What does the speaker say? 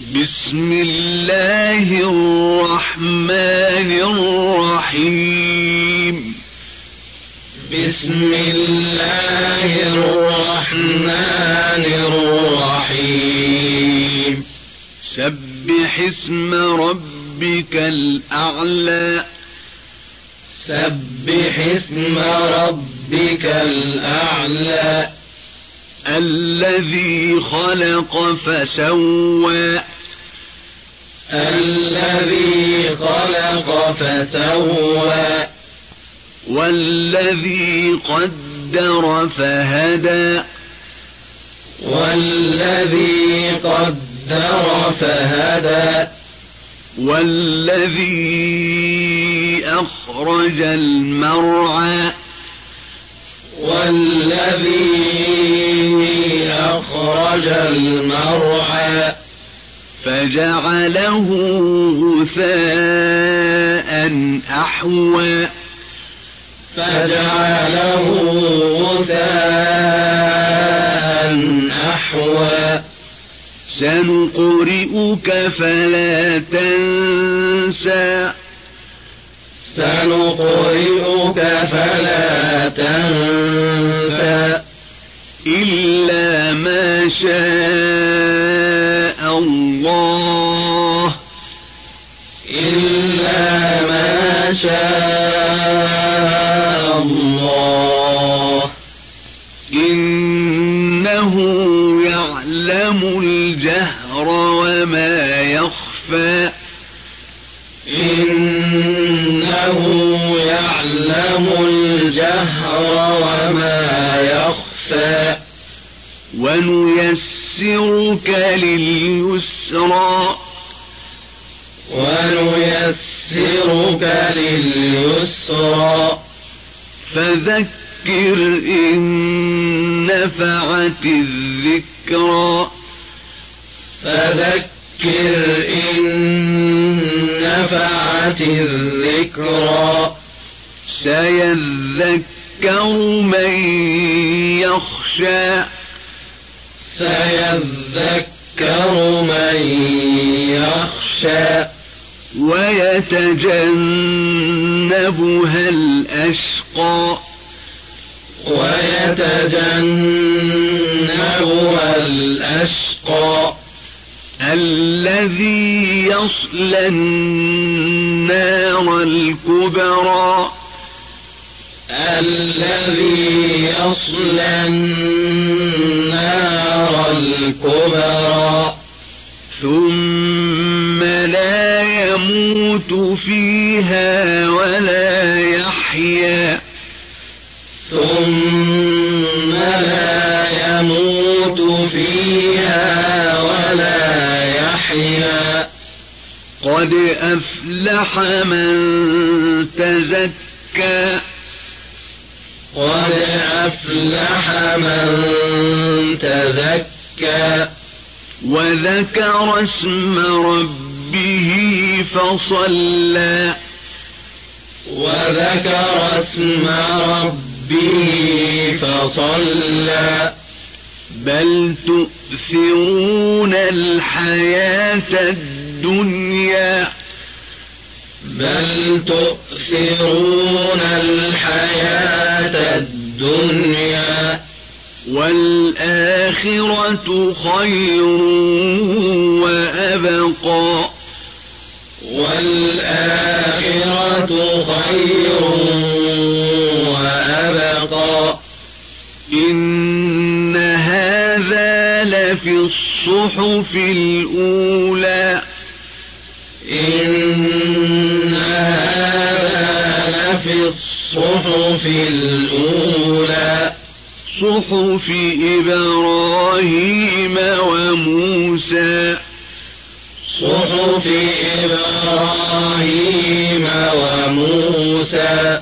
بسم الله الرحمن الرحيم. بسم الله الرحمن الرحيم. سبح اسم ربك الأعلى. سبح اسم ربك الأعلى. الذي خلق فسوى. الذي خلق فسوى. والذي قدر فهدى. والذي قدر فهدى. والذي أخرج المرعى. والذي أخرج المرعى. فجعله غثاء أحوى. فجعله غثاء أحوى. سنقرئك فلا تنسى. سنقرئك فلا تنسى. إلا ما شاء الله. إلا ما شاء الله. إنه يعلم الجهر وما يخفى. إنه يعلم الجهر وما يخفى ونيسرك لليسرى ونيسرك لليسرى فذكر إن نفعت الذكرى فذكر إن نفعت الذكرى سيذكر من يخشى. سيذكر من يخشى. ويتجنبها الأشقى. ويتجنبها الأشقى. الذي يصلى النار الكبرى. الذي يصلى النار الكبرى. ثم لا يموت فيها ولا يحيا. ثم لا يموت فيها ولا يحيا. قد أفلح من تزكى. قد أفلح من تزكى وذكر اسم ربه فصلى وذكر اسم ربه فصلى بل تؤثرون الحياة الدنيا بل تؤثرون الحياة الدنيا. والآخرة خير وأبقى. والآخرة خير وأبقى. إن هذا لفي الصحف الأولى. إن لفي الصحف الأولى. صحف إبراهيم وموسى. صحف إبراهيم وموسى.